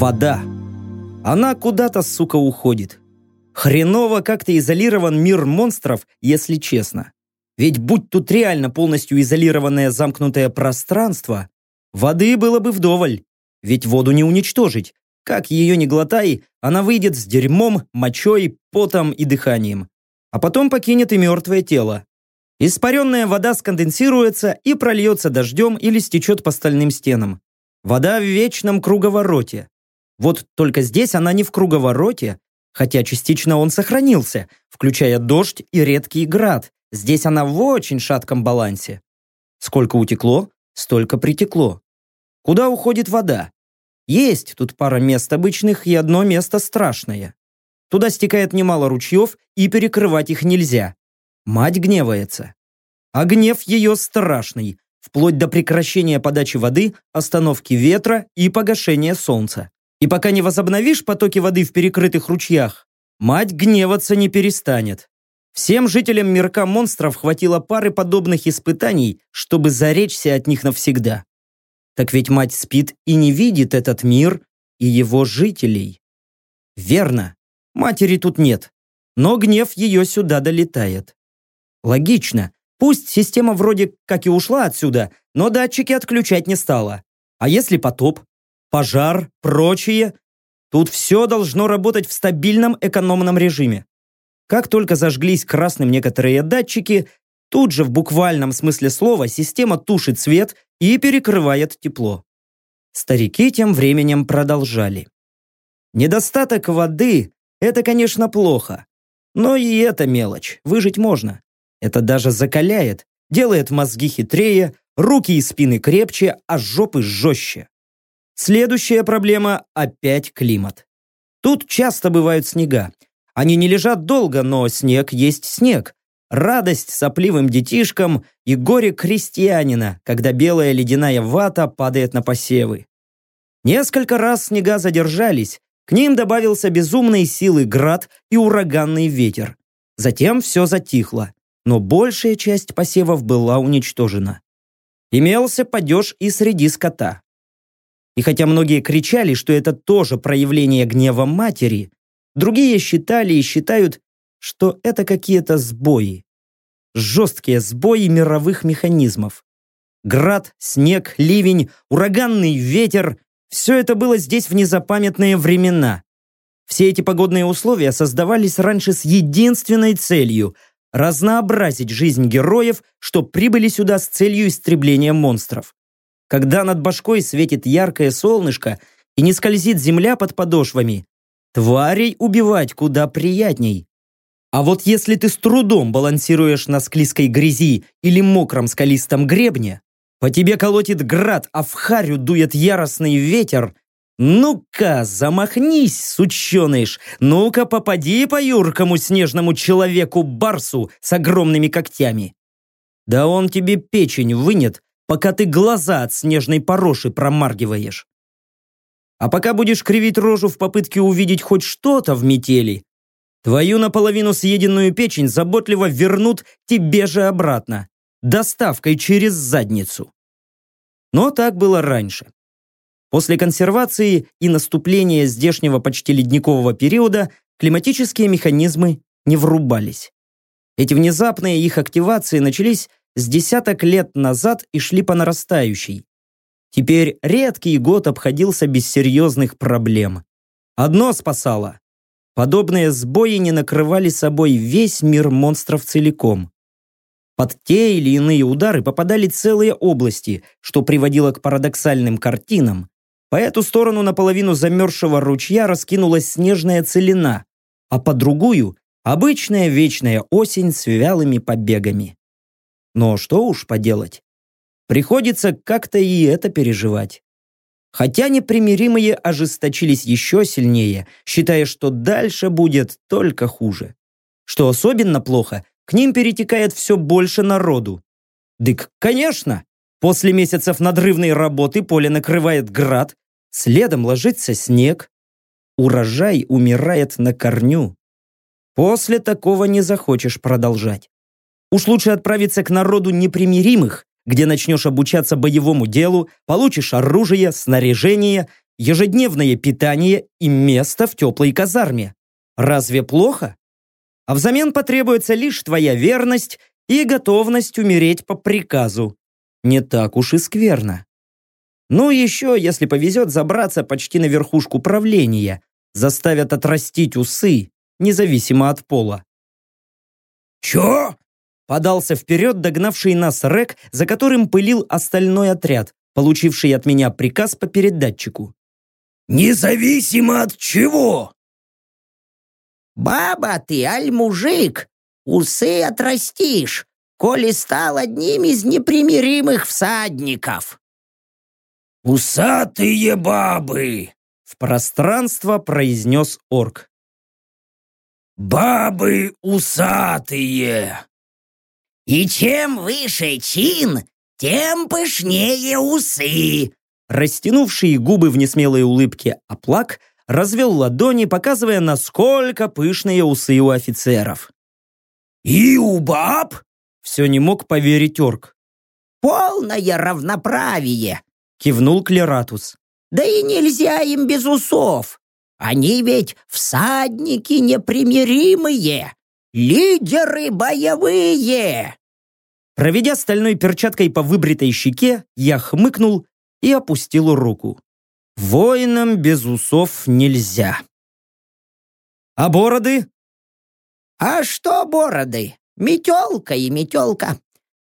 Вода. Она куда-то, сука, уходит. Хреново как-то изолирован мир монстров, если честно. Ведь будь тут реально полностью изолированное замкнутое пространство, воды было бы вдоволь. Ведь воду не уничтожить. Как ее не глотай, она выйдет с дерьмом, мочой, потом и дыханием. А потом покинет и мертвое тело. Испаренная вода сконденсируется и прольется дождем или стечет по стальным стенам. Вода в вечном круговороте. Вот только здесь она не в круговороте, хотя частично он сохранился, включая дождь и редкий град. Здесь она в очень шатком балансе. Сколько утекло, столько притекло. Куда уходит вода? Есть тут пара мест обычных и одно место страшное. Туда стекает немало ручьев, и перекрывать их нельзя. Мать гневается. А гнев ее страшный, вплоть до прекращения подачи воды, остановки ветра и погашения солнца. И пока не возобновишь потоки воды в перекрытых ручьях, мать гневаться не перестанет. Всем жителям мирка монстров хватило пары подобных испытаний, чтобы заречься от них навсегда. Так ведь мать спит и не видит этот мир и его жителей. Верно, матери тут нет, но гнев ее сюда долетает. Логично, пусть система вроде как и ушла отсюда, но датчики отключать не стала. А если потоп, пожар, прочее? Тут все должно работать в стабильном экономном режиме. Как только зажглись красным некоторые датчики, тут же в буквальном смысле слова система тушит свет и перекрывает тепло. Старики тем временем продолжали. Недостаток воды – это, конечно, плохо. Но и это мелочь, выжить можно. Это даже закаляет, делает мозги хитрее, руки и спины крепче, а жопы жестче. Следующая проблема – опять климат. Тут часто бывают снега. Они не лежат долго, но снег есть снег радость сопливым детишкам и горе крестьянина, когда белая ледяная вата падает на посевы. Несколько раз снега задержались, к ним добавился безумной силы град и ураганный ветер. Затем все затихло, но большая часть посевов была уничтожена. Имелся падеж и среди скота. И хотя многие кричали, что это тоже проявление гнева матери, другие считали и считают, что это какие-то сбои. Жесткие сбои мировых механизмов. Град, снег, ливень, ураганный ветер – все это было здесь в незапамятные времена. Все эти погодные условия создавались раньше с единственной целью – разнообразить жизнь героев, что прибыли сюда с целью истребления монстров. Когда над башкой светит яркое солнышко и не скользит земля под подошвами, тварей убивать куда приятней. А вот если ты с трудом балансируешь на склизкой грязи или мокром скалистом гребне, по тебе колотит град, а в харю дует яростный ветер, ну-ка, замахнись, сученыш, ну-ка попади по юркому снежному человеку-барсу с огромными когтями. Да он тебе печень вынет, пока ты глаза от снежной пороши промаргиваешь. А пока будешь кривить рожу в попытке увидеть хоть что-то в метели, Твою наполовину съеденную печень заботливо вернут тебе же обратно, доставкой через задницу. Но так было раньше. После консервации и наступления здешнего почти ледникового периода климатические механизмы не врубались. Эти внезапные их активации начались с десяток лет назад и шли по нарастающей. Теперь редкий год обходился без серьезных проблем. Одно спасало Подобные сбои не накрывали собой весь мир монстров целиком. Под те или иные удары попадали целые области, что приводило к парадоксальным картинам. По эту сторону наполовину замерзшего ручья раскинулась снежная целина, а по другую – обычная вечная осень с вялыми побегами. Но что уж поделать. Приходится как-то и это переживать. Хотя непримиримые ожесточились еще сильнее, считая, что дальше будет только хуже. Что особенно плохо, к ним перетекает все больше народу. Дык, конечно, после месяцев надрывной работы поле накрывает град, следом ложится снег. Урожай умирает на корню. После такого не захочешь продолжать. Уж лучше отправиться к народу непримиримых, где начнешь обучаться боевому делу, получишь оружие, снаряжение ежедневное питание и место в теплой казарме. Разве плохо? А взамен потребуется лишь твоя верность и готовность умереть по приказу. Не так уж и скверно. Ну еще, если повезет, забраться почти на верхушку правления, заставят отрастить усы, независимо от пола. «Чё?» Подался вперед догнавший нас Рек, за которым пылил остальной отряд, получивший от меня приказ по передатчику. «Независимо от чего?» «Баба ты, аль мужик, усы отрастишь, коли стал одним из непримиримых всадников». «Усатые бабы!» В пространство произнес орк. «Бабы усатые!» «И чем выше чин, тем пышнее усы!» Растянувшие губы в несмелой улыбке оплак развел ладони, показывая, насколько пышные усы у офицеров. «И у баб?» Все не мог поверить орк. «Полное равноправие!» Кивнул Клератус. «Да и нельзя им без усов! Они ведь всадники непримиримые, лидеры боевые!» Проведя стальной перчаткой по выбритой щеке, я хмыкнул и опустил руку. Воинам без усов нельзя. А бороды? А что бороды? Метелка и метелка.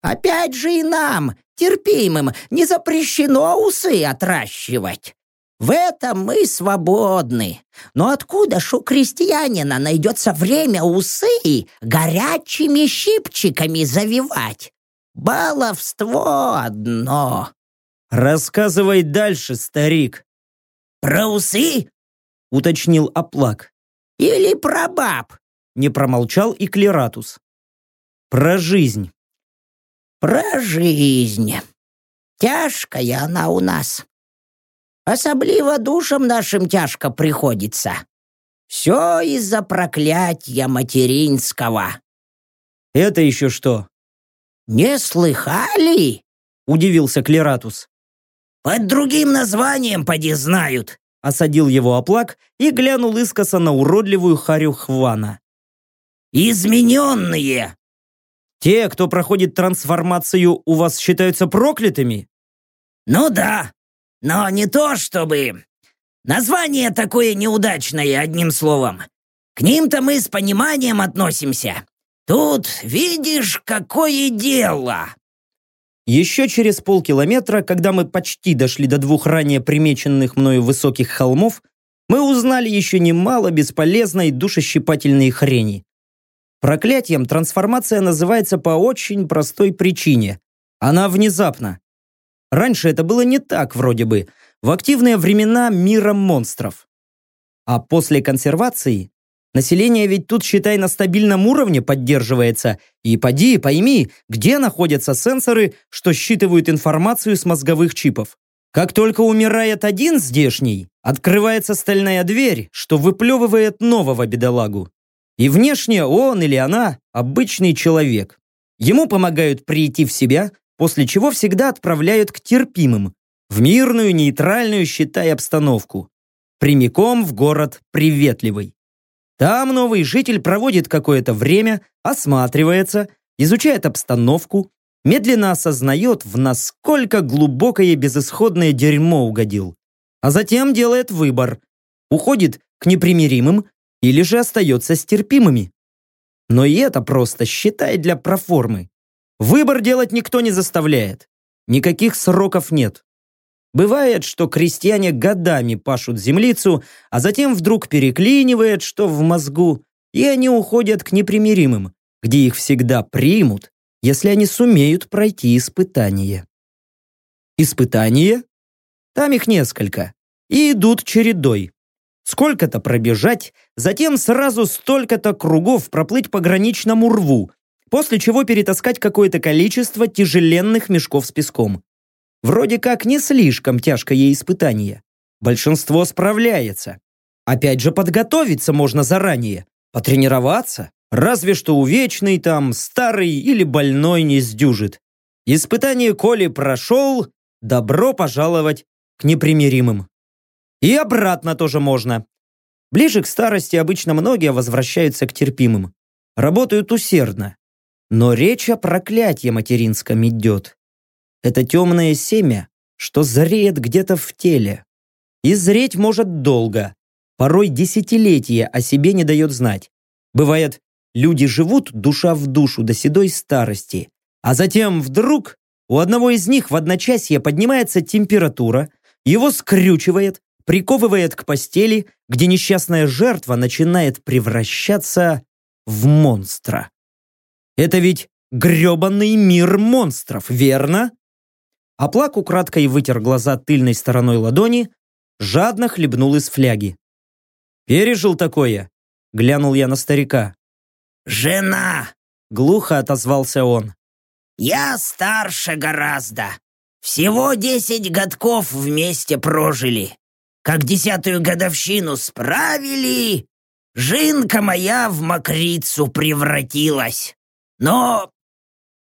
Опять же и нам, терпимым, не запрещено усы отращивать. В этом мы свободны. Но откуда ж у крестьянина найдется время усы горячими щипчиками завивать? Баловство одно. Рассказывай дальше, старик. Про усы? Уточнил Аплак. Или про баб? Не промолчал и Клератус. Про жизнь. Про жизнь. Тяжкая она у нас. Особливо душам нашим тяжко приходится. Все из-за проклятия материнского. Это еще что? «Не слыхали?» – удивился Клератус. «Под другим названием поди знают», – осадил его оплак и глянул искоса на уродливую харю Хвана. «Измененные!» «Те, кто проходит трансформацию, у вас считаются проклятыми?» «Ну да, но не то чтобы... Название такое неудачное, одним словом. К ним-то мы с пониманием относимся. Тут видишь, какое дело!» Еще через полкилометра, когда мы почти дошли до двух ранее примеченных мною высоких холмов, мы узнали еще немало бесполезной душещипательной хрени. Проклятием трансформация называется по очень простой причине. Она внезапна. Раньше это было не так вроде бы, в активные времена мира монстров. А после консервации Население ведь тут, считай, на стабильном уровне поддерживается. И поди, пойми, где находятся сенсоры, что считывают информацию с мозговых чипов. Как только умирает один здешний, открывается стальная дверь, что выплевывает нового бедолагу. И внешне он или она – обычный человек. Ему помогают прийти в себя, после чего всегда отправляют к терпимым, в мирную, нейтральную, считай, обстановку. Прямиком в город приветливый. Там новый житель проводит какое-то время, осматривается, изучает обстановку, медленно осознает, в насколько глубокое безысходное дерьмо угодил. А затем делает выбор. Уходит к непримиримым или же остается с терпимыми. Но и это просто считай для проформы. Выбор делать никто не заставляет. Никаких сроков нет. Бывает, что крестьяне годами пашут землицу, а затем вдруг переклинивает, что в мозгу, и они уходят к непримиримым, где их всегда примут, если они сумеют пройти испытание. Испытания? Там их несколько. И идут чередой. Сколько-то пробежать, затем сразу столько-то кругов проплыть по граничному рву, после чего перетаскать какое-то количество тяжеленных мешков с песком. Вроде как не слишком тяжкое испытание. Большинство справляется. Опять же, подготовиться можно заранее. Потренироваться. Разве что увечный там, старый или больной не сдюжит. Испытание Коли прошел, добро пожаловать к непримиримым. И обратно тоже можно. Ближе к старости обычно многие возвращаются к терпимым. Работают усердно. Но речь о проклятии материнском идет. Это темное семя, что зреет где-то в теле. И зреть может долго. Порой десятилетия о себе не дает знать. Бывает, люди живут душа в душу до седой старости, а затем вдруг у одного из них в одночасье поднимается температура, его скрючивает, приковывает к постели, где несчастная жертва начинает превращаться в монстра. Это ведь грёбаный мир монстров, верно? Аплак украдкой вытер глаза тыльной стороной ладони, жадно хлебнул из фляги. «Пережил такое?» — глянул я на старика. «Жена!» — глухо отозвался он. «Я старше гораздо. Всего десять годков вместе прожили. Как десятую годовщину справили, жинка моя в мокрицу превратилась. Но...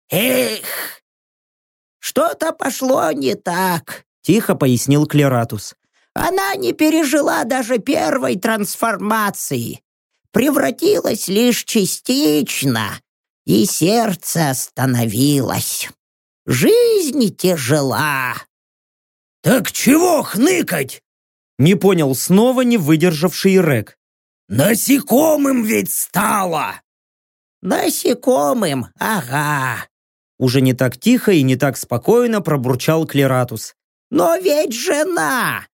Эх! Что-то пошло не так, тихо пояснил Клератус. Она не пережила даже первой трансформации. Превратилась лишь частично, и сердце остановилось. Жизнь тяжела. «Так чего хныкать?» Не понял снова не выдержавший Рек. «Насекомым ведь стало!» «Насекомым, ага!» Уже не так тихо и не так спокойно пробурчал Клератус. «Но ведь жена!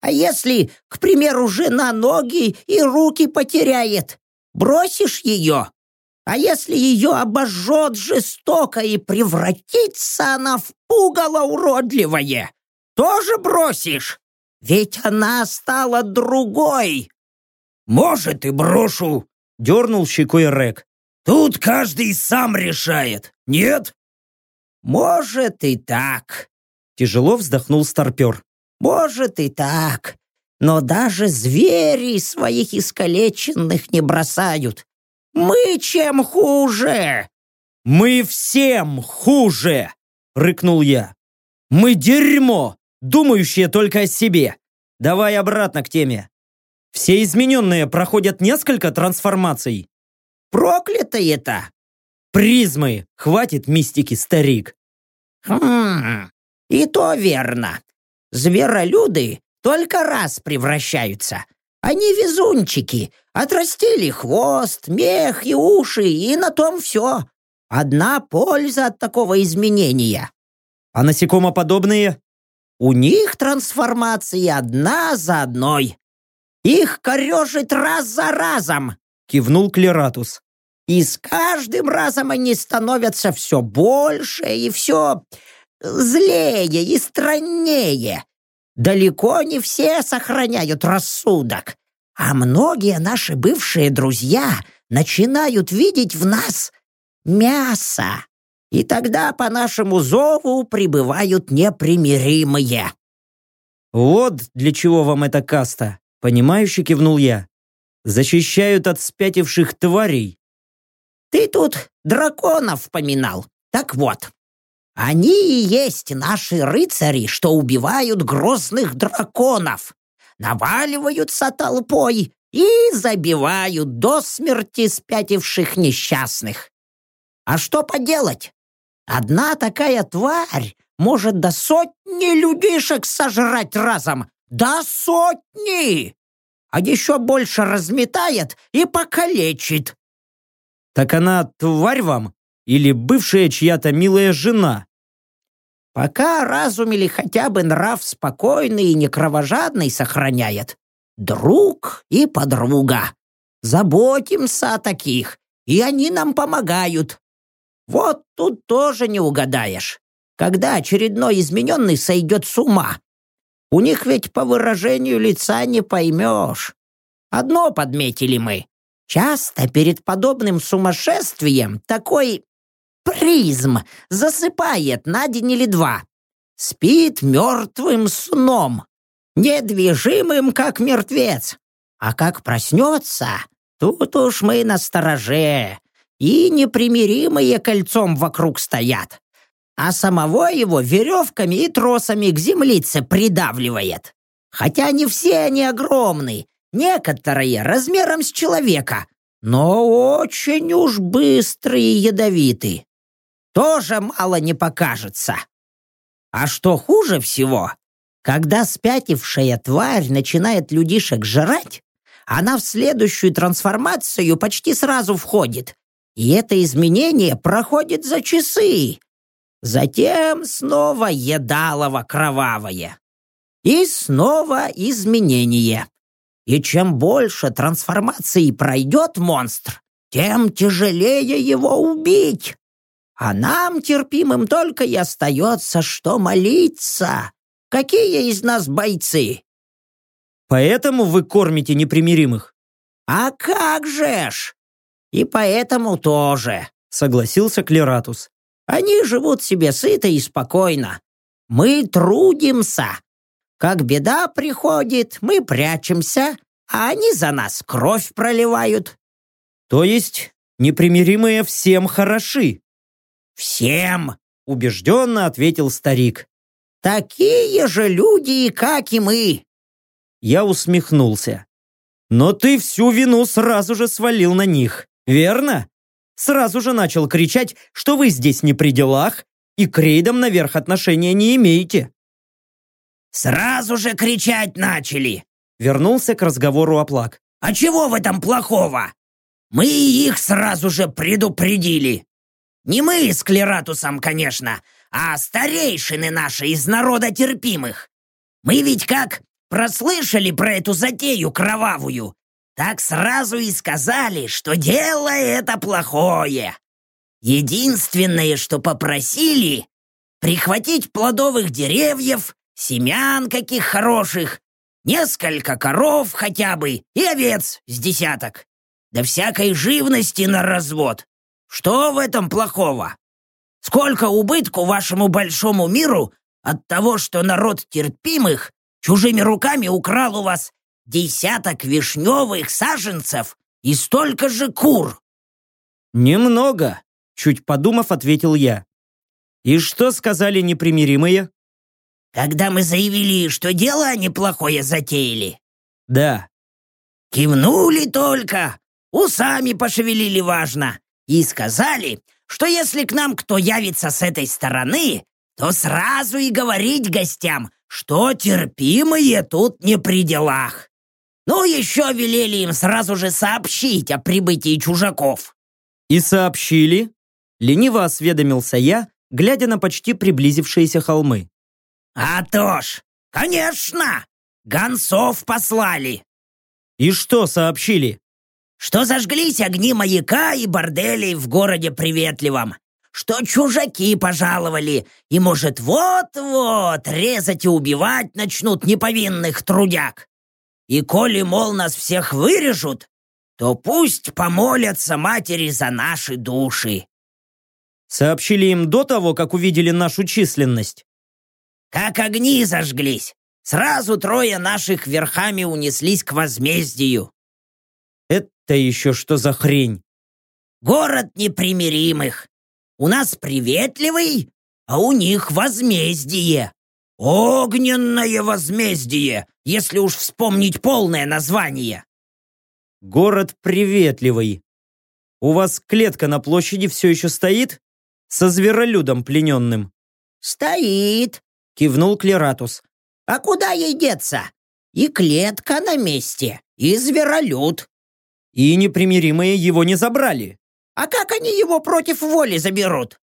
А если, к примеру, жена ноги и руки потеряет, бросишь ее? А если ее обожжет жестоко и превратится она в пугало уродливое, тоже бросишь? Ведь она стала другой!» «Может, и брошу!» — дернул щекой Рек. «Тут каждый сам решает, нет?» «Может, и так!» — тяжело вздохнул старпер. «Может, и так. Но даже звери своих искалеченных не бросают. Мы чем хуже?» «Мы всем хуже!» — рыкнул я. «Мы дерьмо, думающее только о себе. Давай обратно к теме. Все измененные проходят несколько трансформаций. Проклято это! Призмы! Хватит мистики, старик. Хм, и то верно. Зверолюды только раз превращаются. Они везунчики. Отрастили хвост, мех и уши, и на том все. Одна польза от такого изменения. А насекомоподобные? У них трансформации одна за одной. Их корежит раз за разом, кивнул Клератус. И с каждым разом они становятся все больше и все злее и страннее. Далеко не все сохраняют рассудок, а многие наши бывшие друзья начинают видеть в нас мясо. И тогда по нашему зову прибывают непримиримые. Вот для чего вам эта каста, понимающе кивнул я. Защищают от спятивших тварей. Ты тут драконов поминал. Так вот, они и есть наши рыцари, что убивают грозных драконов, наваливаются толпой и забивают до смерти спятивших несчастных. А что поделать? Одна такая тварь может до сотни людишек сожрать разом. До сотни! А еще больше разметает и покалечит. Так она тварь вам? Или бывшая чья-то милая жена? Пока разум или хотя бы нрав спокойный и некровожадный сохраняет. Друг и подруга. Заботимся о таких, и они нам помогают. Вот тут тоже не угадаешь, когда очередной измененный сойдет с ума. У них ведь по выражению лица не поймешь. Одно подметили мы. Часто перед подобным сумасшествием такой призм засыпает на день или два. Спит мертвым сном, недвижимым, как мертвец. А как проснется, тут уж мы на стороже и непримиримые кольцом вокруг стоят, а самого его веревками и тросами к землице придавливает. Хотя не все они огромны, некоторые размером с человека, но очень уж быстрые и ядовиты. Тоже мало не покажется. А что хуже всего, когда спятившая тварь начинает людишек жрать, она в следующую трансформацию почти сразу входит, и это изменение проходит за часы. Затем снова едалово кровавое. И снова изменение. И чем больше трансформации пройдет монстр, тем тяжелее его убить. А нам, терпимым, только и остается, что молиться. Какие из нас бойцы? Поэтому вы кормите непримиримых? А как же ж? И поэтому тоже, согласился Клератус. Они живут себе сыто и спокойно. Мы трудимся. Как беда приходит, мы прячемся, а они за нас кровь проливают. То есть непримиримые всем хороши? Всем, убежденно ответил старик. Такие же люди, как и мы. Я усмехнулся. Но ты всю вину сразу же свалил на них, верно? Сразу же начал кричать, что вы здесь не при делах и к рейдам наверх отношения не имеете. Сразу же кричать начали. Вернулся к разговору Оплак. А чего в этом плохого? Мы их сразу же предупредили. Не мы с Клератусом, конечно, а старейшины наши из народа терпимых. Мы ведь как прослышали про эту затею кровавую, так сразу и сказали, что дело это плохое. Единственное, что попросили, прихватить плодовых деревьев, семян каких хороших, несколько коров хотя бы и овец с десяток, да всякой живности на развод. Что в этом плохого? Сколько убытку вашему большому миру от того, что народ терпимых чужими руками украл у вас десяток вишневых саженцев и столько же кур?» «Немного», — чуть подумав, ответил я. «И что сказали непримиримые?» «Когда мы заявили, что дело неплохое затеяли?» «Да». «Кивнули только, усами пошевелили важно и сказали, что если к нам кто явится с этой стороны, то сразу и говорить гостям, что терпимые тут не при делах. Ну, еще велели им сразу же сообщить о прибытии чужаков. И сообщили? Лениво осведомился я, глядя на почти приблизившиеся холмы. А то ж, конечно! Гонцов послали. И что сообщили? Что зажглись огни маяка и борделей в городе приветливом что чужаки пожаловали, и, может, вот-вот резать и убивать начнут неповинных трудяг. И коли, мол, нас всех вырежут, то пусть помолятся матери за наши души. Сообщили им до того, как увидели нашу численность. Как огни зажглись, сразу трое наших верхами унеслись к возмездию. Это еще что за хрень? Город непримиримых. У нас приветливый, а у них возмездие. Огненное возмездие, если уж вспомнить полное название. Город приветливый. У вас клетка на площади все еще стоит? Со зверолюдом плененным. Стоит, кивнул Клератус. А куда ей деться? И клетка на месте, и зверолюд. И непримиримые его не забрали. А как они его против воли заберут?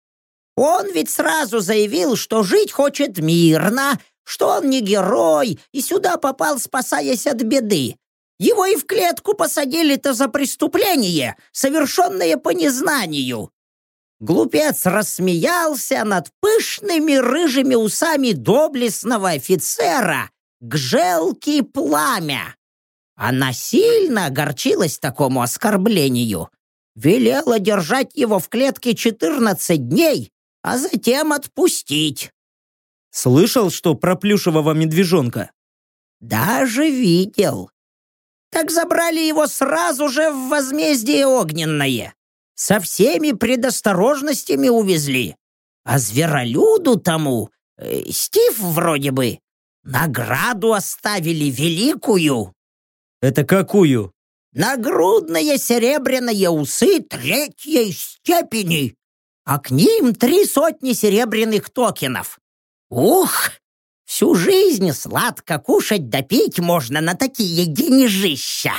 Он ведь сразу заявил, что жить хочет мирно, что он не герой и сюда попал, спасаясь от беды. Его и в клетку посадили-то за преступление, совершенное по незнанию. Глупец рассмеялся над пышными рыжими усами доблестного офицера, гжелки пламя. Она сильно огорчилась такому оскорблению велела держать его в клетке 14 дней, а затем отпустить. Слышал, что про плюшевого медвежонка? Даже видел. Так забрали его сразу же в возмездие огненное. Со всеми предосторожностями увезли. А зверолюду тому, э, Стив вроде бы, награду оставили великую. Это какую? Нагрудные серебряные усы третьей степени, а к ним три сотни серебряных токенов. Ух, всю жизнь сладко кушать да пить можно на такие денежища.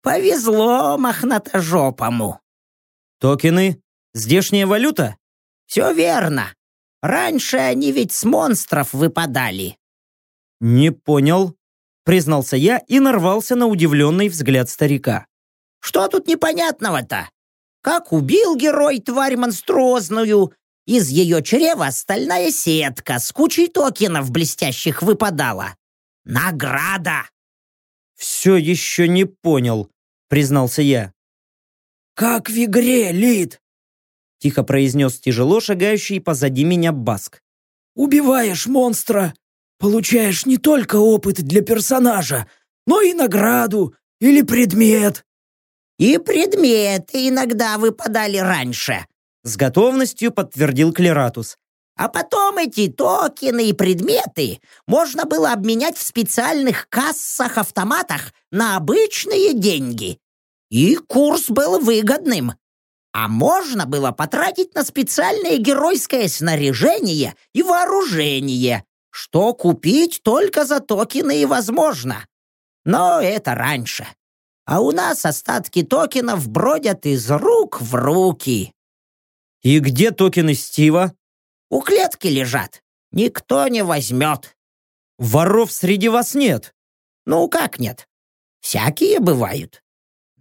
Повезло мохнатожопому. Токены? Здешняя валюта? Все верно. Раньше они ведь с монстров выпадали. Не понял, признался я и нарвался на удивленный взгляд старика. Что тут непонятного-то? Как убил герой тварь монструозную, из ее чрева стальная сетка с кучей токенов блестящих выпадала. Награда! Все еще не понял, признался я. Как в игре, Лид, тихо произнес тяжело шагающий позади меня Баск. «Убиваешь монстра, получаешь не только опыт для персонажа, но и награду или предмет». «И предметы иногда выпадали раньше», — с готовностью подтвердил Клератус. «А потом эти токены и предметы можно было обменять в специальных кассах-автоматах на обычные деньги. И курс был выгодным а можно было потратить на специальное геройское снаряжение и вооружение, что купить только за токены и возможно. Но это раньше. А у нас остатки токенов бродят из рук в руки. И где токены Стива? У клетки лежат. Никто не возьмет. Воров среди вас нет? Ну, как нет? Всякие бывают.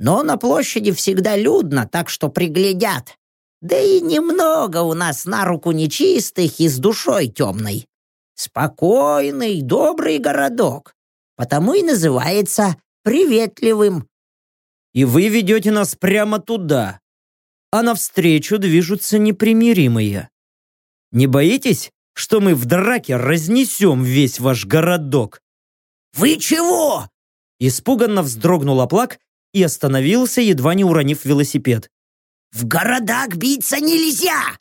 Но на площади всегда людно, так что приглядят. Да и немного у нас на руку нечистых и с душой темной. Спокойный, добрый городок. Потому и называется приветливым. И вы ведете нас прямо туда. А навстречу движутся непримиримые. Не боитесь, что мы в драке разнесем весь ваш городок? «Вы чего?» Испуганно вздрогнул оплак и остановился, едва не уронив велосипед. «В городах биться нельзя!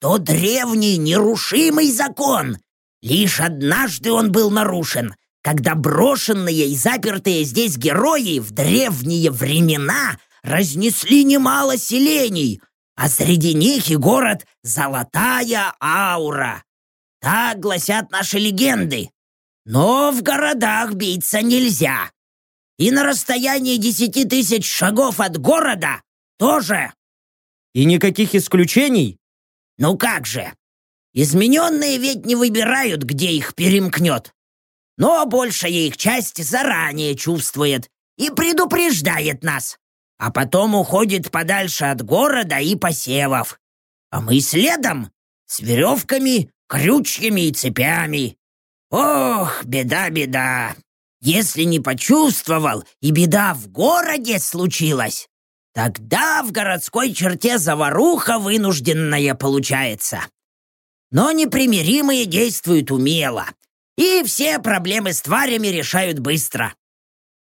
То древний нерушимый закон! Лишь однажды он был нарушен, когда брошенные и запертые здесь герои в древние времена разнесли немало селений, а среди них и город Золотая Аура. Так гласят наши легенды. Но в городах биться нельзя и на расстоянии десяти тысяч шагов от города тоже. И никаких исключений? Ну как же. Измененные ведь не выбирают, где их перемкнет. Но большая их часть заранее чувствует и предупреждает нас, а потом уходит подальше от города и посевов. А мы следом, с веревками, крючьями и цепями. Ох, беда-беда. Если не почувствовал, и беда в городе случилась, тогда в городской черте заваруха вынужденная получается. Но непримиримые действуют умело, и все проблемы с тварями решают быстро.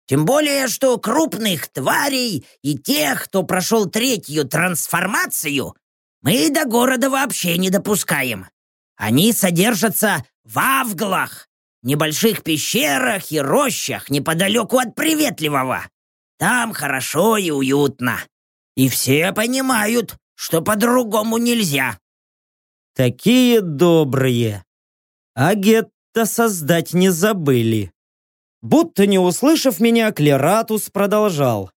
Тем более, что крупных тварей и тех, кто прошел третью трансформацию, мы до города вообще не допускаем. Они содержатся в авглах, небольших пещерах и рощах неподалеку от Приветливого. Там хорошо и уютно. И все понимают, что по-другому нельзя. Такие добрые. А гетто создать не забыли. Будто не услышав меня, Клератус продолжал.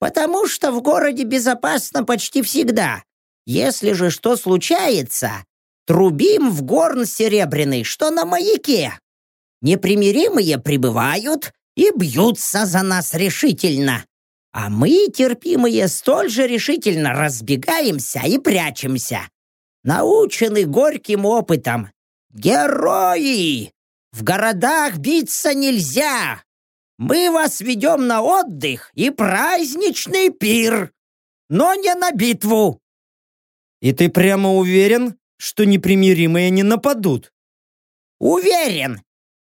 «Потому что в городе безопасно почти всегда. Если же что случается, трубим в горн серебряный, что на маяке непримиримые прибывают и бьются за нас решительно. А мы, терпимые, столь же решительно разбегаемся и прячемся. Научены горьким опытом. Герои! В городах биться нельзя! Мы вас ведем на отдых и праздничный пир, но не на битву!» «И ты прямо уверен, что непримиримые не нападут?» «Уверен,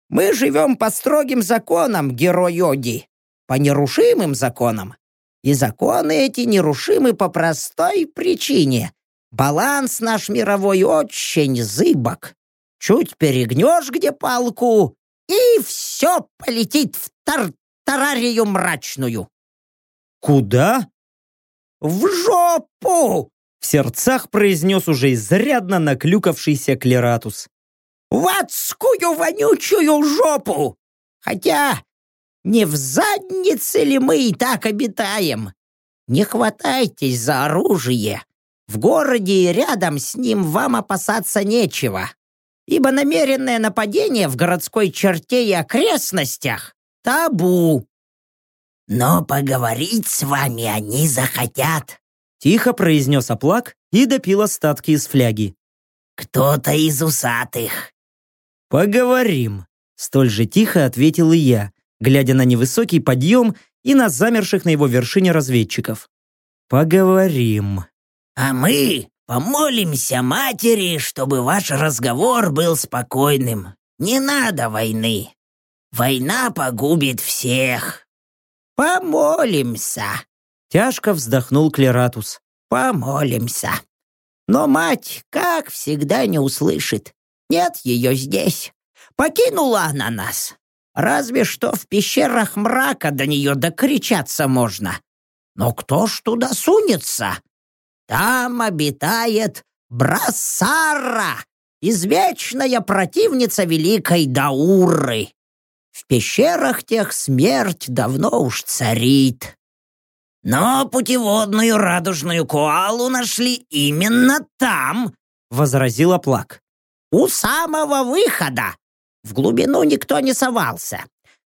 мы живем по строгим законам, герой Йоди, по нерушимым законам. И законы эти нерушимы по простой причине. Баланс наш мировой очень зыбок. Чуть перегнешь где палку, и все полетит в тартарарию мрачную. Куда? В жопу! В сердцах произнес уже изрядно наклюкавшийся Клератус. В адскую вонючую жопу! Хотя не в заднице ли мы и так обитаем? Не хватайтесь за оружие. В городе и рядом с ним вам опасаться нечего, ибо намеренное нападение в городской черте и окрестностях — табу. Но поговорить с вами они захотят, Тихо произнес оплак и допил остатки из фляги. кто-то из усатых. «Поговорим», — столь же тихо ответил и я, глядя на невысокий подъем и на замерших на его вершине разведчиков. «Поговорим». А мы помолимся матери, чтобы ваш разговор был спокойным. Не надо войны. Война погубит всех. Помолимся. Тяжко вздохнул Клератус. Помолимся. Но мать, как всегда, не услышит. Нет ее здесь. Покинула она нас. Разве что в пещерах мрака до нее докричаться можно. Но кто ж туда сунется? Там обитает Брасара, извечная противница великой Дауры. В пещерах тех смерть давно уж царит. Но путеводную радужную коалу нашли именно там, Возразил оплак. У самого выхода. В глубину никто не совался.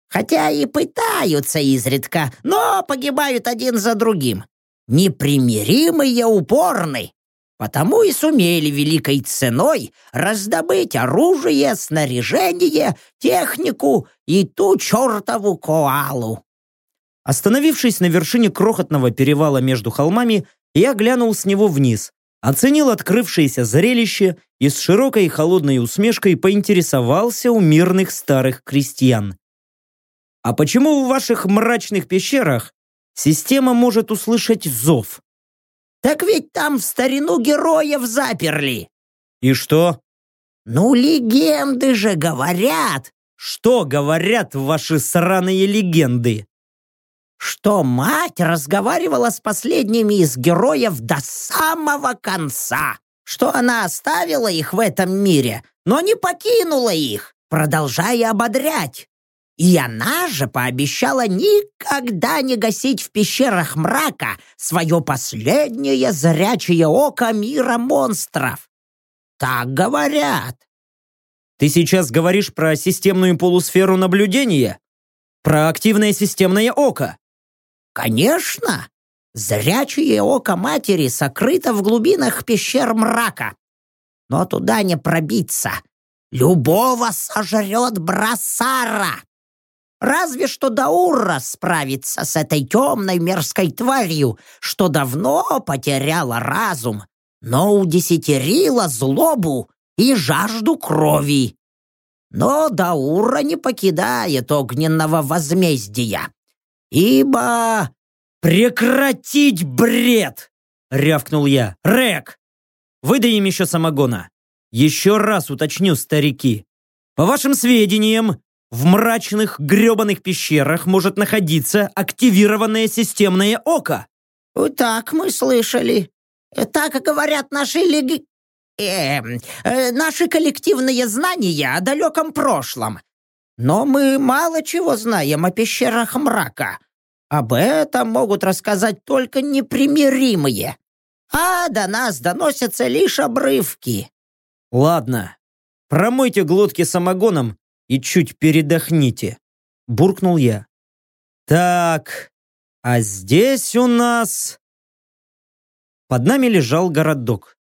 Хотя и пытаются изредка, но погибают один за другим. Непримиримые упорны. Потому и сумели великой ценой раздобыть оружие, снаряжение, технику и ту чертову коалу. Остановившись на вершине крохотного перевала между холмами, я глянул с него вниз, оценил открывшееся зрелище и с широкой холодной усмешкой поинтересовался у мирных старых крестьян. «А почему в ваших мрачных пещерах система может услышать зов?» Так ведь там в старину героев заперли. «И что?» Ну, легенды же говорят, «Что говорят ваши сраные легенды?» что мать разговаривала с последними из героев до самого конца, что она оставила их в этом мире, но не покинула их, продолжая ободрять. И она же пообещала никогда не гасить в пещерах мрака свое последнее зрячее око мира монстров. Так говорят. Ты сейчас говоришь про системную полусферу наблюдения? Про активное системное око? Конечно, зрячее око матери сокрыто в глубинах пещер мрака. Но туда не пробиться. Любого сожрет Брасара. Разве что Даура справится с этой темной мерзкой тварью, что давно потеряла разум, но удесятерила злобу и жажду крови. Но Даура не покидает огненного возмездия, ибо «Прекратить бред!» — рявкнул я. «Рек! Выдай им еще самогона. Еще раз уточню, старики. По вашим сведениям, в мрачных гребаных пещерах может находиться активированное системное око. Так мы слышали. Так говорят наши леги... э, э, наши коллективные знания о далеком прошлом. Но мы мало чего знаем о пещерах мрака. Об этом могут рассказать только непримиримые. А до нас доносятся лишь обрывки. Ладно, промойте глотки самогоном и чуть передохните, буркнул я. Так, а здесь у нас... Под нами лежал городок.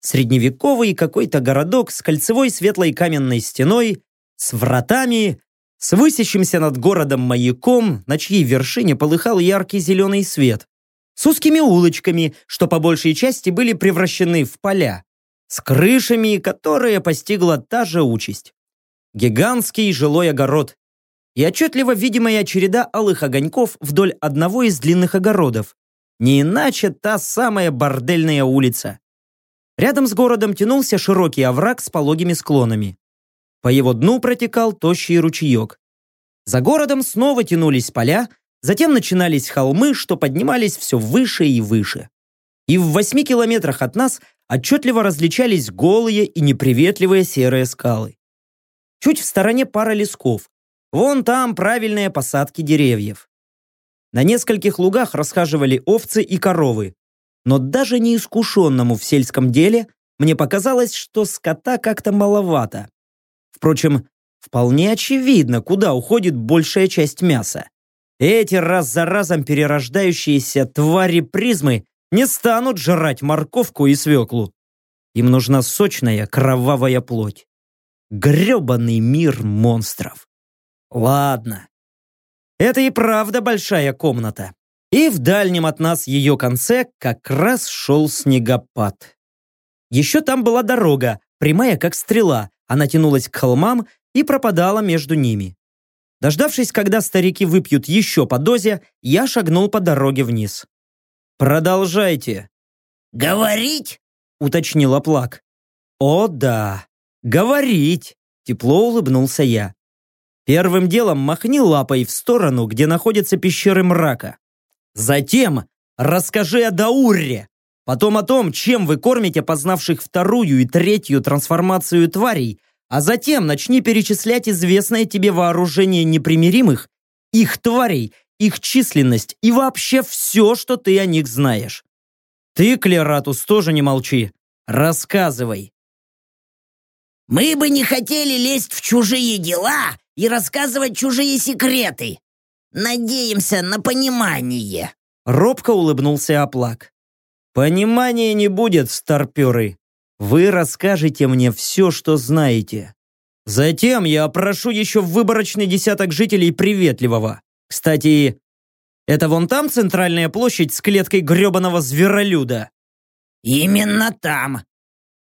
Средневековый какой-то городок с кольцевой светлой каменной стеной, с вратами, с высящимся над городом маяком, на чьей вершине полыхал яркий зеленый свет, с узкими улочками, что по большей части были превращены в поля, с крышами, которые постигла та же участь. Гигантский жилой огород и отчетливо видимая череда алых огоньков вдоль одного из длинных огородов. Не иначе та самая бордельная улица. Рядом с городом тянулся широкий овраг с пологими склонами. По его дну протекал тощий ручеек. За городом снова тянулись поля, затем начинались холмы, что поднимались все выше и выше. И в восьми километрах от нас отчетливо различались голые и неприветливые серые скалы. Чуть в стороне пара лесков. Вон там правильные посадки деревьев. На нескольких лугах расхаживали овцы и коровы. Но даже неискушенному в сельском деле мне показалось, что скота как-то маловато. Впрочем, вполне очевидно, куда уходит большая часть мяса. Эти раз за разом перерождающиеся твари-призмы не станут жрать морковку и свеклу. Им нужна сочная кровавая плоть. Гребаный мир монстров. Ладно. Это и правда большая комната. И в дальнем от нас ее конце как раз шел снегопад. Еще там была дорога, прямая как стрела. Она тянулась к холмам и пропадала между ними. Дождавшись, когда старики выпьют еще по дозе, я шагнул по дороге вниз. «Продолжайте». «Говорить?» — уточнил Оплак. «О, да, говорить!» — тепло улыбнулся я. Первым делом махни лапой в сторону, где находятся пещеры мрака. Затем расскажи о Даурре, потом о том, чем вы кормите познавших вторую и третью трансформацию тварей, а затем начни перечислять известное тебе вооружение непримиримых, их тварей их численность и вообще все, что ты о них знаешь. Ты, Клератус, тоже не молчи. Рассказывай. Мы бы не хотели лезть в чужие дела и рассказывать чужие секреты. Надеемся на понимание. Робко улыбнулся Оплак. Понимания не будет, старперы. Вы расскажете мне все, что знаете. Затем я опрошу еще выборочный десяток жителей приветливого. Кстати, это вон там центральная площадь с клеткой гребаного зверолюда? Именно там.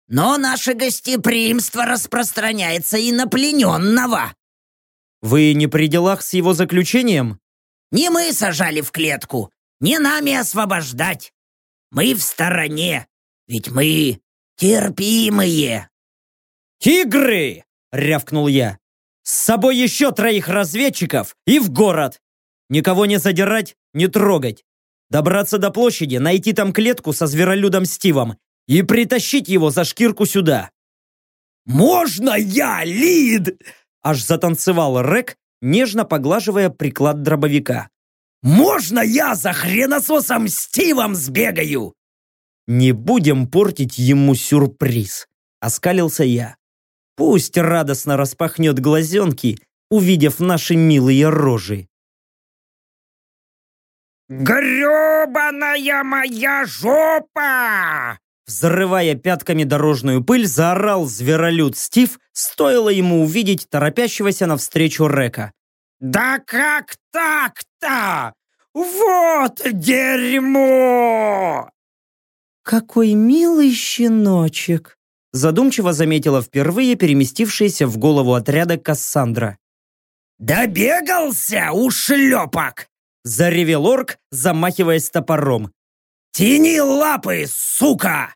Но наше гостеприимство распространяется и на плененного. Вы не при делах с его заключением? Не мы сажали в клетку, не нами освобождать. Мы в стороне, ведь мы терпимые. «Тигры!» — рявкнул я. «С собой еще троих разведчиков и в город! Никого не задирать, не трогать. Добраться до площади, найти там клетку со зверолюдом Стивом и притащить его за шкирку сюда. «Можно я, Лид?» Аж затанцевал Рек, нежно поглаживая приклад дробовика. «Можно я за хренососом Стивом сбегаю?» «Не будем портить ему сюрприз», — оскалился я. «Пусть радостно распахнет глазенки, увидев наши милые рожи». «Гребаная моя жопа!» Взрывая пятками дорожную пыль, заорал зверолюд Стив, стоило ему увидеть торопящегося навстречу Река. «Да как так-то? Вот дерьмо!» «Какой милый щеночек!» задумчиво заметила впервые переместившаяся в голову отряда Кассандра. «Добегался, ушлепок!» Заревел орк, замахиваясь топором. «Тяни лапы, сука!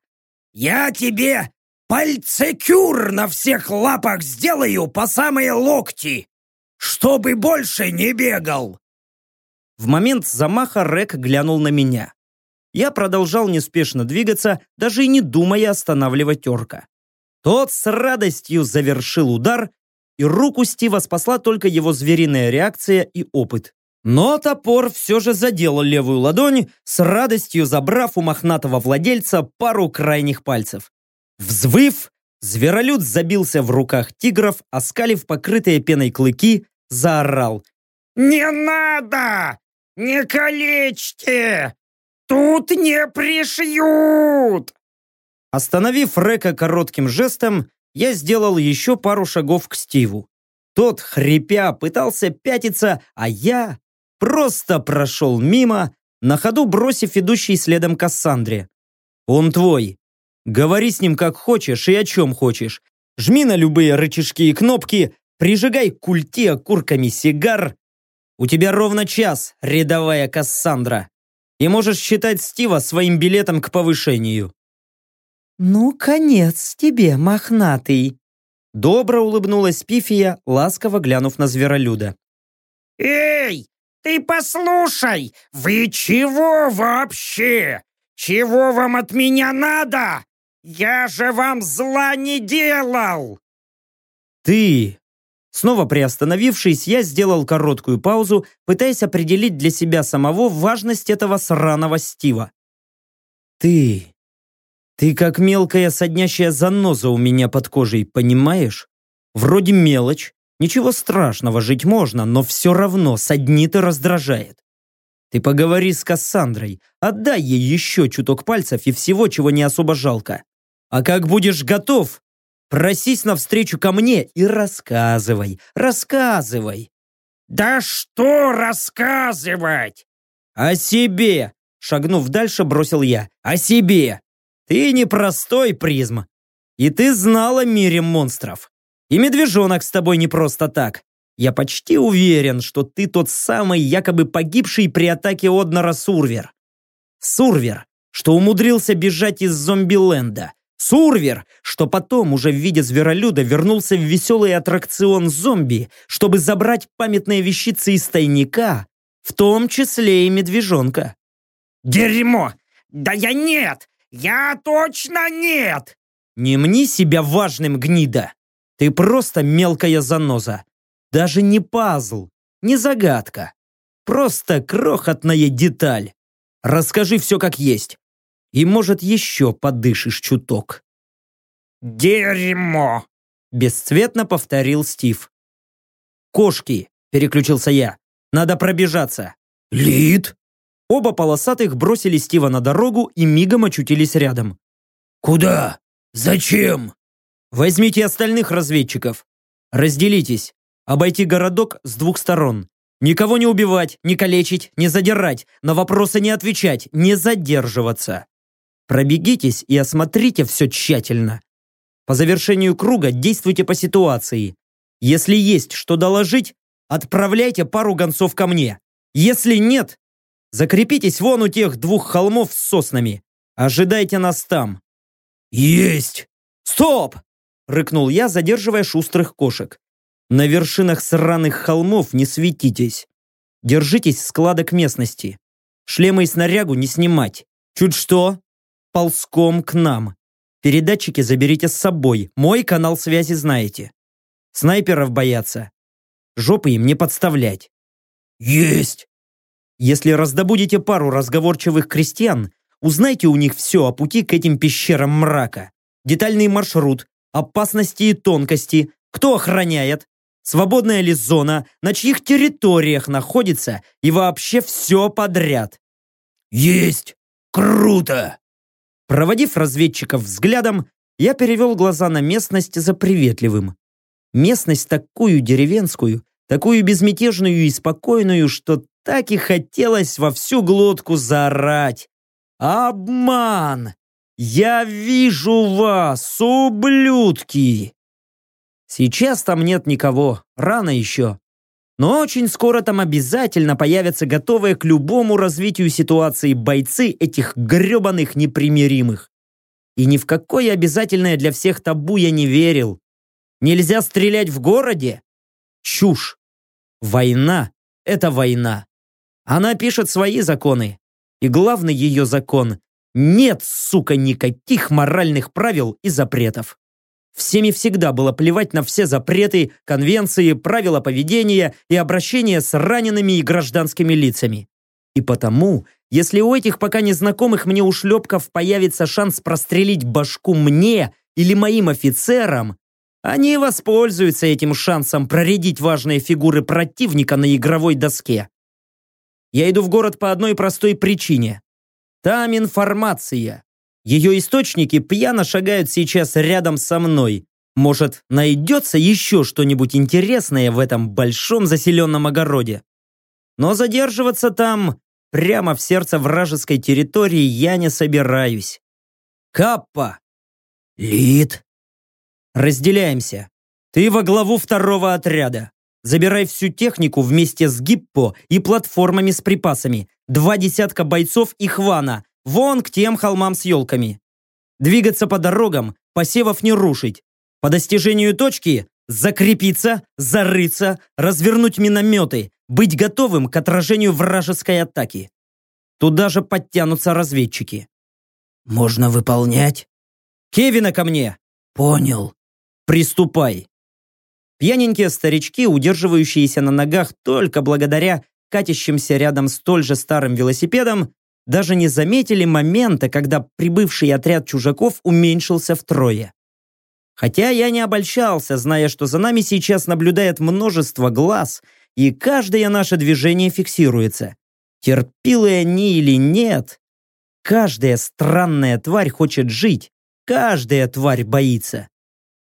Я тебе пальцекюр на всех лапах сделаю по самые локти, чтобы больше не бегал!» В момент замаха Рек глянул на меня. Я продолжал неспешно двигаться, даже и не думая останавливать орка. Тот с радостью завершил удар, и руку Стива спасла только его звериная реакция и опыт. Но топор все же задел левую ладонь, с радостью забрав у мохнатого владельца пару крайних пальцев. Взвыв, зверолюд забился в руках тигров, оскалив покрытые пеной клыки, заорал. «Не надо! Не калечьте! Тут не пришьют!» Остановив Река коротким жестом, я сделал еще пару шагов к Стиву. Тот, хрипя, пытался пятиться, а я просто прошел мимо, на ходу бросив идущий следом Кассандре. «Он твой. Говори с ним как хочешь и о чем хочешь. Жми на любые рычажки и кнопки, прижигай культи окурками сигар. У тебя ровно час, рядовая Кассандра. И можешь считать Стива своим билетом к повышению». «Ну, конец тебе, мохнатый!» Добро улыбнулась Пифия, ласково глянув на зверолюда. «Эй, ты послушай! Вы чего вообще? Чего вам от меня надо? Я же вам зла не делал!» «Ты!» Снова приостановившись, я сделал короткую паузу, пытаясь определить для себя самого важность этого сраного Стива. «Ты! Ты как мелкая соднящая заноза у меня под кожей, понимаешь? Вроде мелочь, ничего страшного, жить можно, но все равно саднит и раздражает. Ты поговори с Кассандрой, отдай ей еще чуток пальцев и всего, чего не особо жалко. А как будешь готов, просись навстречу ко мне и рассказывай, рассказывай. «Да что рассказывать?» «О себе!» Шагнув дальше, бросил я. «О себе! Ты не простой призм. И ты знал о мире монстров. И медвежонок с тобой не просто так. Я почти уверен, что ты тот самый якобы погибший при атаке Однора Сурвер. Сурвер, что умудрился бежать из зомби-ленда. Сурвер, что потом, уже в виде зверолюда, вернулся в веселый аттракцион зомби, чтобы забрать памятные вещицы из тайника, в том числе и медвежонка. «Дерьмо! Да я нет! Я точно нет!» «Не мни себя важным, гнида! Ты просто мелкая заноза. Даже не пазл, не загадка. Просто крохотная деталь. Расскажи все как есть и, может, еще подышишь чуток». «Дерьмо!» – бесцветно повторил Стив. «Кошки!» – переключился я. «Надо пробежаться». «Лид!» Оба полосатых бросили Стива на дорогу и мигом очутились рядом. «Куда? Зачем?» «Возьмите остальных разведчиков. Разделитесь. Обойти городок с двух сторон. Никого не убивать, не калечить, не задирать, на вопросы не отвечать, не задерживаться. Пробегитесь и осмотрите все тщательно. По завершению круга действуйте по ситуации. Если есть что доложить, отправляйте пару гонцов ко мне. Если нет, закрепитесь вон у тех двух холмов с соснами. Ожидайте нас там. Есть! Стоп! Рыкнул я, задерживая шустрых кошек. На вершинах сраных холмов не светитесь. Держитесь складок местности. Шлемы и снарягу не снимать. Чуть что, ползком к нам. Передатчики заберите с собой. Мой канал связи знаете. Снайперов боятся. Жопы им не подставлять. Есть! Если раздобудете пару разговорчивых крестьян, узнайте у них все о пути к этим пещерам мрака. Детальный маршрут, опасности и тонкости, кто охраняет, свободная ли зона, на чьих территориях находится и вообще все подряд. Есть! Круто! Проводив разведчиков взглядом, я перевел глаза на местность за приветливым. Местность такую деревенскую, такую безмятежную и спокойную, что так и хотелось во всю глотку заорать. «Обман! Я вижу вас, ублюдки!» Сейчас там нет никого, рано еще. Но очень скоро там обязательно появятся готовые к любому развитию ситуации бойцы этих гребаных непримиримых. И ни в какое обязательное для всех табу я не верил. Нельзя стрелять в городе? Чушь. Война – это война. Она пишет свои законы. И главный ее закон – нет, сука, никаких моральных правил и запретов. Всеми всегда было плевать на все запреты, конвенции, правила поведения и обращения с ранеными и гражданскими лицами. И потому, если у этих пока незнакомых мне ушлепков появится шанс прострелить башку мне или моим офицерам, они воспользуются этим шансом проредить важные фигуры противника на игровой доске. Я иду в город по одной простой причине. Там информация. Ее источники пьяно шагают сейчас рядом со мной. Может, найдется еще что-нибудь интересное в этом большом заселенном огороде. Но задерживаться там, прямо в сердце вражеской территории, я не собираюсь. Каппа! Лид! Разделяемся. Ты во главу второго отряда. Забирай всю технику вместе с Гиппо и платформами с припасами. Два десятка бойцов и Хвана. Вон к тем холмам с елками. Двигаться по дорогам, посевов не рушить. По достижению точки закрепиться, зарыться, развернуть минометы, быть готовым к отражению вражеской атаки. Туда же подтянутся разведчики. Можно выполнять? Кевина ко мне! Понял. Приступай. Пьяненькие старички, удерживающиеся на ногах только благодаря катящимся рядом столь же старым велосипедам, даже не заметили момента, когда прибывший отряд чужаков уменьшился втрое. Хотя я не обольщался, зная, что за нами сейчас наблюдает множество глаз, и каждое наше движение фиксируется. Терпилы они или нет, каждая странная тварь хочет жить, каждая тварь боится.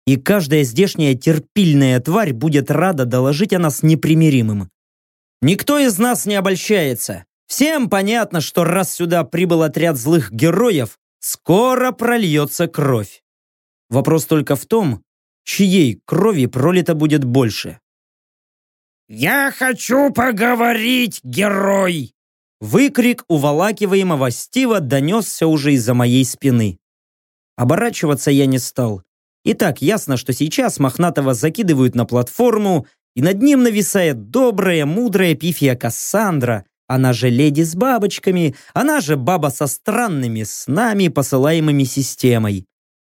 И каждая здешняя терпильная тварь будет рада доложить о нас непримиримым. Никто из нас не обольщается. Всем понятно, что раз сюда прибыл отряд злых героев, скоро прольется кровь. Вопрос только в том, чьей крови пролито будет больше. «Я хочу поговорить, герой!» Выкрик уволакиваемого Стива донесся уже из-за моей спины. Оборачиваться я не стал. И так ясно, что сейчас Мохнатого закидывают на платформу, и над ним нависает добрая, мудрая пифия Кассандра, она же леди с бабочками, она же баба со странными снами, посылаемыми системой.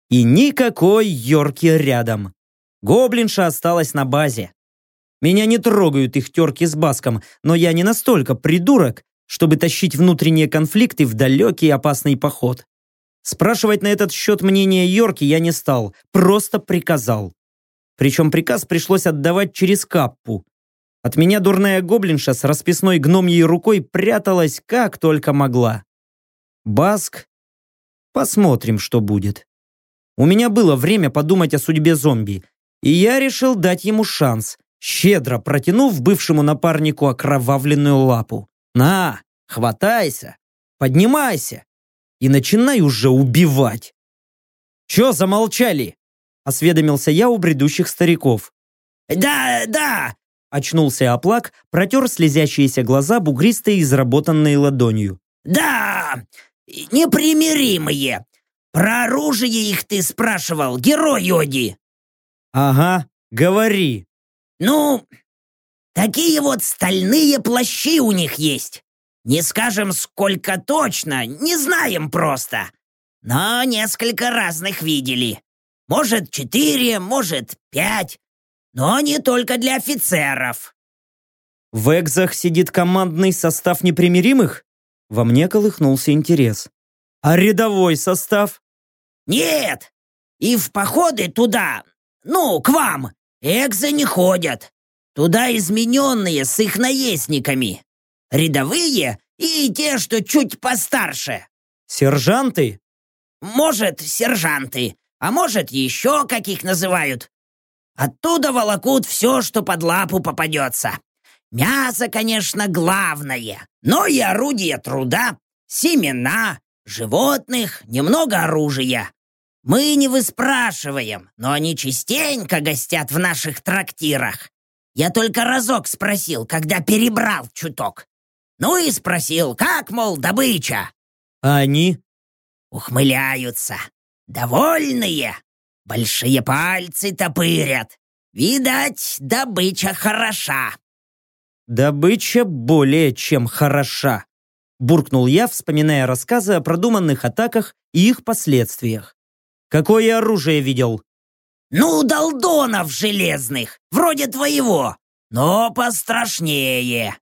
И никакой Йорки рядом. Гоблинша осталась на базе. Меня не трогают их терки с Баском, но я не настолько придурок, чтобы тащить внутренние конфликты в далекий опасный поход. Спрашивать на этот счет мнение Йорки я не стал, просто приказал. Причем приказ пришлось отдавать через каппу. От меня дурная гоблинша с расписной гномьей рукой пряталась как только могла. Баск? Посмотрим, что будет. У меня было время подумать о судьбе зомби, и я решил дать ему шанс, щедро протянув бывшему напарнику окровавленную лапу. «На, хватайся, поднимайся и начинай уже убивать!» «Чё замолчали?» – осведомился я у бредущих стариков. «Да, да!» – очнулся оплак, протер слезящиеся глаза бугристой изработанной ладонью. «Да, непримиримые. Про оружие их ты спрашивал, герой Йоди. Ага, говори. Ну, такие вот стальные плащи у них есть. Не скажем, сколько точно, не знаем просто. Но несколько разных видели. Может, четыре, может, пять. Но не только для офицеров. В экзах сидит командный состав непримиримых? Во мне колыхнулся интерес. А рядовой состав? «Нет! И в походы туда, ну, к вам, экзы не ходят. Туда измененные с их наездниками. Рядовые и те, что чуть постарше». «Сержанты?» «Может, сержанты, а может, еще каких называют. Оттуда волокут все, что под лапу попадется. Мясо, конечно, главное, но и орудие труда, семена, животных, немного оружия. Мы не выспрашиваем, но они частенько гостят в наших трактирах. Я только разок спросил, когда перебрал чуток. Ну и спросил, как, мол, добыча? А они? Ухмыляются. Довольные. Большие пальцы топырят. Видать, добыча хороша. Добыча более чем хороша. Буркнул я, вспоминая рассказы о продуманных атаках и их последствиях. Какое оружие видел? Ну, долдонов железных, вроде твоего, но пострашнее.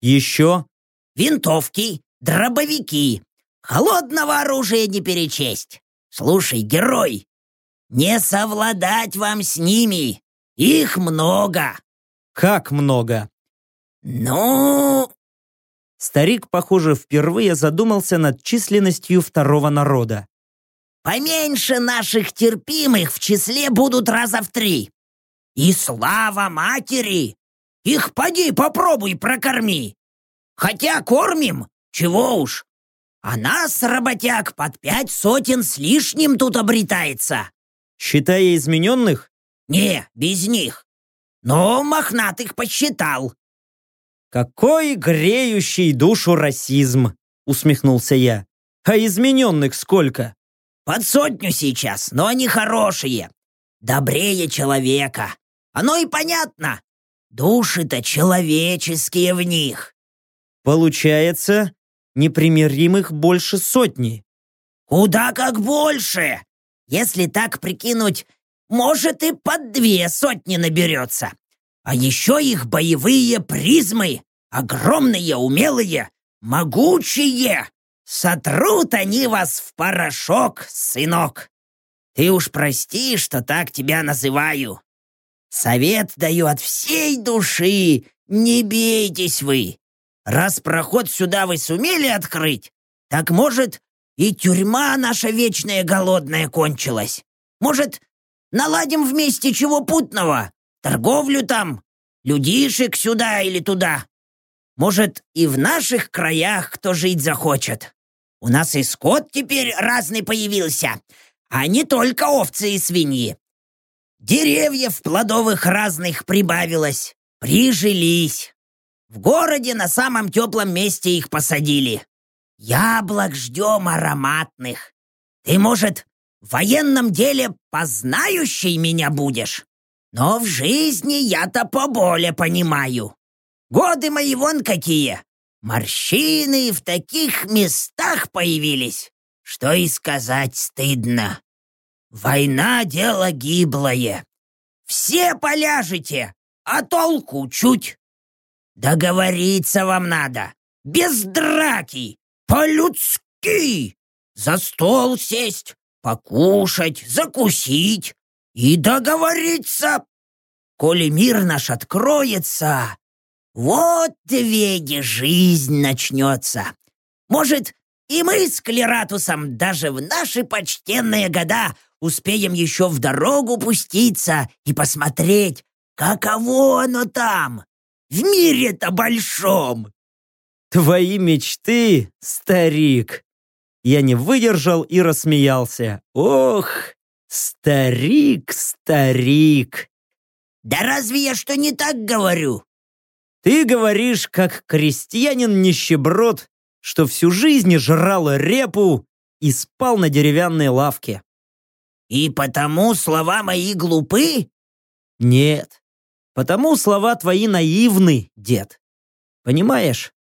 Еще? Винтовки, дробовики. Холодного оружия не перечесть. Слушай, герой, не совладать вам с ними. Их много. Как много? Ну... Старик, похоже, впервые задумался над численностью второго народа. Поменьше наших терпимых в числе будут раза в три. И слава матери! Их поди попробуй прокорми. Хотя кормим, чего уж. А нас, работяг, под пять сотен с лишним тут обретается. Считая измененных? Не, без них. Но мохнатых посчитал. Какой греющий душу расизм, усмехнулся я. А измененных сколько? Под сотню сейчас, но они хорошие. добрее человека. Оно и понятно. Души-то человеческие в них. Получается, непримиримых больше сотни. Куда как больше. Если так прикинуть, может и под две сотни наберется. А еще их боевые призмы, огромные, умелые, могучие. Сотрут они вас в порошок, сынок. Ты уж прости, что так тебя называю. Совет даю от всей души, не бейтесь вы. Раз проход сюда вы сумели открыть, так, может, и тюрьма наша вечная голодная кончилась. Может, наладим вместе чего путного? Торговлю там, людишек сюда или туда. Может, и в наших краях кто жить захочет. У нас и скот теперь разный появился, а не только овцы и свиньи. Деревьев плодовых разных прибавилось, прижились. В городе на самом теплом месте их посадили. Яблок ждем ароматных. Ты, может, в военном деле познающий меня будешь? Но в жизни я-то поболее понимаю. Годы мои вон какие. Морщины в таких местах появились, что и сказать стыдно. Война — дело гиблое. Все поляжете, а толку чуть. Договориться вам надо, без драки, по-людски. За стол сесть, покушать, закусить и договориться. Коли мир наш откроется, вот ведь жизнь начнется. Может, и мы с Клератусом даже в наши почтенные года успеем еще в дорогу пуститься и посмотреть, каково оно там, в мире-то большом. Твои мечты, старик. Я не выдержал и рассмеялся. Ох, старик, старик. Да разве я что не так говорю? Ты говоришь, как крестьянин-нищеброд, что всю жизнь жрал репу и спал на деревянной лавке. И потому слова мои глупы? Нет, потому слова твои наивны, дед. Понимаешь,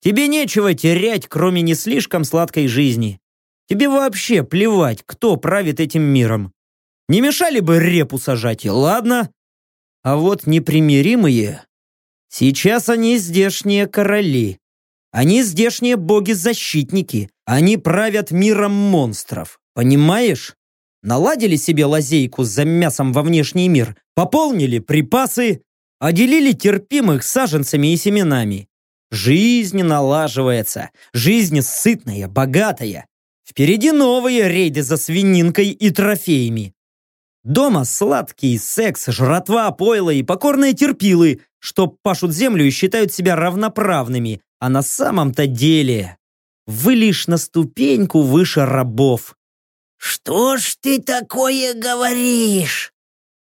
тебе нечего терять, кроме не слишком сладкой жизни. Тебе вообще плевать, кто правит этим миром. Не мешали бы репу сажать, ладно. А вот непримиримые Сейчас они здешние короли. Они здешние боги-защитники. Они правят миром монстров. Понимаешь? Наладили себе лазейку за мясом во внешний мир, пополнили припасы, отделили терпимых саженцами и семенами. Жизнь налаживается, жизнь сытная, богатая. Впереди новые рейды за свининкой и трофеями. Дома сладкий секс, жратва, пойло и покорные терпилы, что пашут землю и считают себя равноправными, а на самом-то деле вы лишь на ступеньку выше рабов. «Что ж ты такое говоришь?»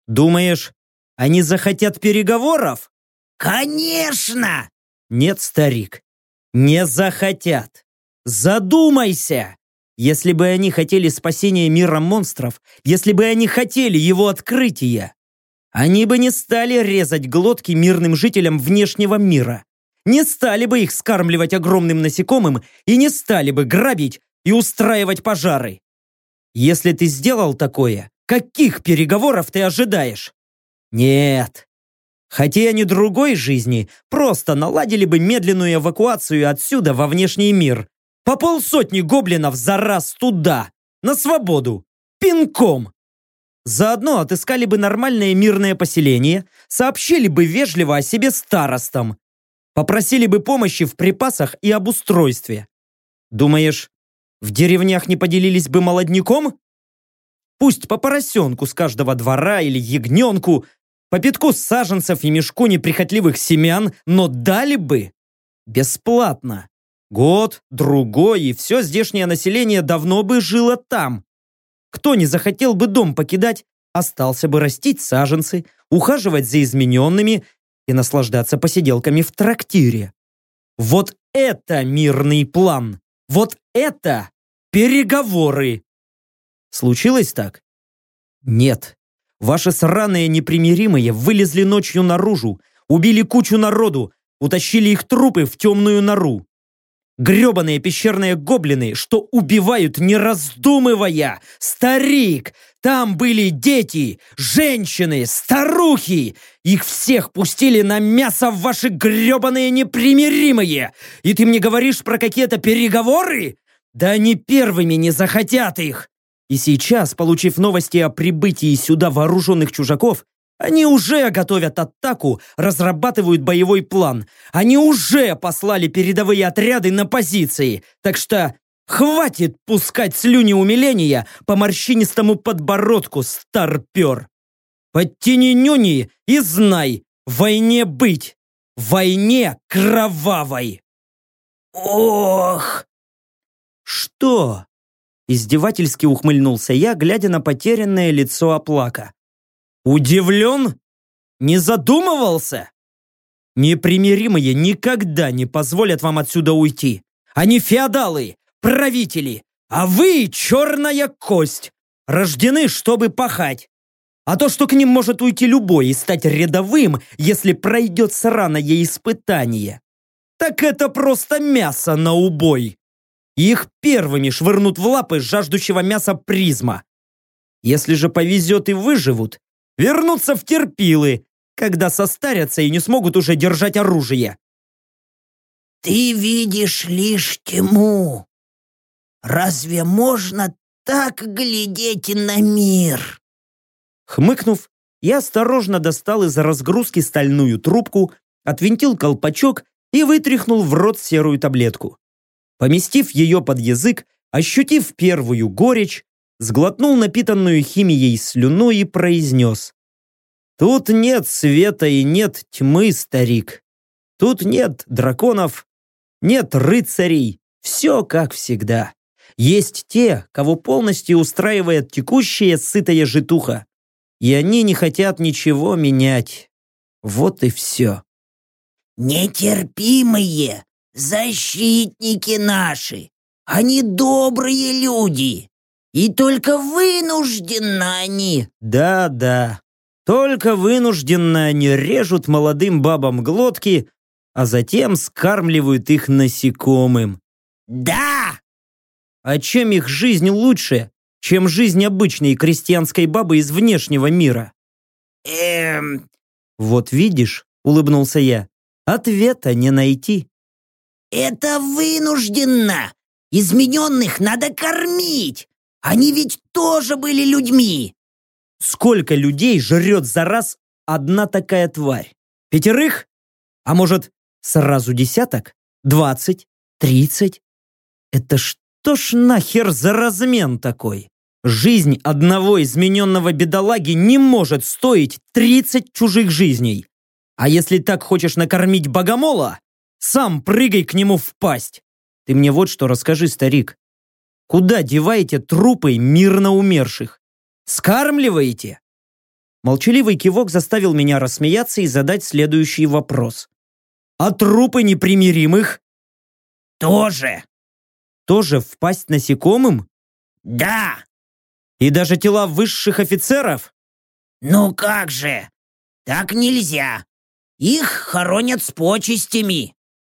«Думаешь, они захотят переговоров?» «Конечно!» «Нет, старик, не захотят. Задумайся!» Если бы они хотели спасения мира монстров, если бы они хотели его открытия, они бы не стали резать глотки мирным жителям внешнего мира, не стали бы их скармливать огромным насекомым и не стали бы грабить и устраивать пожары. Если ты сделал такое, каких переговоров ты ожидаешь? Нет. Хотя они другой жизни, просто наладили бы медленную эвакуацию отсюда во внешний мир, по полсотни гоблинов за раз туда, на свободу, пинком. Заодно отыскали бы нормальное мирное поселение, сообщили бы вежливо о себе старостам, попросили бы помощи в припасах и обустройстве. Думаешь, в деревнях не поделились бы молодняком? Пусть по поросенку с каждого двора или ягненку, по пятку саженцев и мешку неприхотливых семян, но дали бы бесплатно. Год, другой, и все здешнее население давно бы жило там. Кто не захотел бы дом покидать, остался бы растить саженцы, ухаживать за измененными и наслаждаться посиделками в трактире. Вот это мирный план! Вот это переговоры! Случилось так? Нет. Ваши сраные непримиримые вылезли ночью наружу, убили кучу народу, утащили их трупы в темную нору. Гребаные пещерные гоблины, что убивают не раздумывая. Старик, там были дети, женщины, старухи. Их всех пустили на мясо в ваши гребаные непримиримые. И ты мне говоришь про какие-то переговоры? Да они первыми не захотят их. И сейчас, получив новости о прибытии сюда вооруженных чужаков, они уже готовят атаку, разрабатывают боевой план. Они уже послали передовые отряды на позиции. Так что хватит пускать слюни умиления по морщинистому подбородку, старпер. Подтяни нюни и знай, войне быть, войне кровавой. Ох! Что? Издевательски ухмыльнулся я, глядя на потерянное лицо Оплака. Удивлен? Не задумывался? Непримиримые никогда не позволят вам отсюда уйти. Они феодалы, правители, а вы черная кость, рождены, чтобы пахать. А то, что к ним может уйти любой и стать рядовым, если пройдет сраное испытание, так это просто мясо на убой. Их первыми швырнут в лапы жаждущего мяса призма. Если же повезет и выживут, вернуться в терпилы, когда состарятся и не смогут уже держать оружие. Ты видишь лишь тьму. Разве можно так глядеть на мир? Хмыкнув, я осторожно достал из разгрузки стальную трубку, отвинтил колпачок и вытряхнул в рот серую таблетку. Поместив ее под язык, ощутив первую горечь, сглотнул напитанную химией слюну и произнес. «Тут нет света и нет тьмы, старик. Тут нет драконов, нет рыцарей. Все как всегда. Есть те, кого полностью устраивает текущая сытая житуха. И они не хотят ничего менять. Вот и все. «Нетерпимые защитники наши, они добрые люди, и только вынужденно они...» «Да-да, только вынужденно они режут молодым бабам глотки, а затем скармливают их насекомым». «Да!» «А чем их жизнь лучше, чем жизнь обычной крестьянской бабы из внешнего мира?» «Эм...» «Вот видишь», — улыбнулся я, — «ответа не найти». «Это вынужденно! Измененных надо кормить! Они ведь тоже были людьми!» Сколько людей жрет за раз одна такая тварь? Пятерых? А может, сразу десяток? Двадцать? Тридцать? Это что ж нахер за размен такой? Жизнь одного измененного бедолаги не может стоить тридцать чужих жизней. А если так хочешь накормить богомола, сам прыгай к нему в пасть. Ты мне вот что расскажи, старик. Куда деваете трупы мирно умерших? Скармливаете?» Молчаливый кивок заставил меня рассмеяться и задать следующий вопрос. «А трупы непримиримых?» «Тоже». «Тоже впасть насекомым?» «Да». «И даже тела высших офицеров?» «Ну как же! Так нельзя! Их хоронят с почестями!»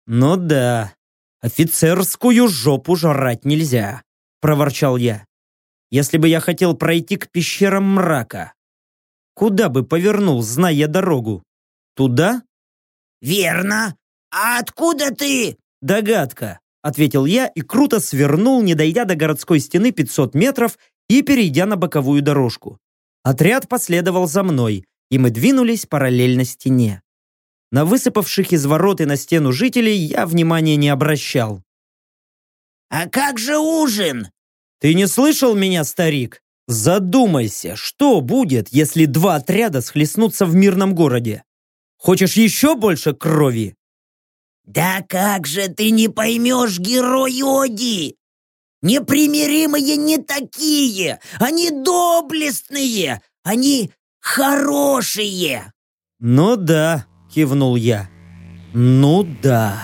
«Ну да, офицерскую жопу жрать нельзя», — проворчал я если бы я хотел пройти к пещерам мрака? Куда бы повернул, зная дорогу? Туда? Верно. А откуда ты? Догадка, ответил я и круто свернул, не дойдя до городской стены 500 метров и перейдя на боковую дорожку. Отряд последовал за мной, и мы двинулись параллельно стене. На высыпавших из ворот и на стену жителей я внимания не обращал. «А как же ужин?» Ты не слышал меня, старик? Задумайся, что будет, если два отряда схлестнутся в мирном городе? Хочешь еще больше крови? Да как же ты не поймешь, герой Оди? Непримиримые не такие, они доблестные, они хорошие. Ну да, кивнул я. Ну да.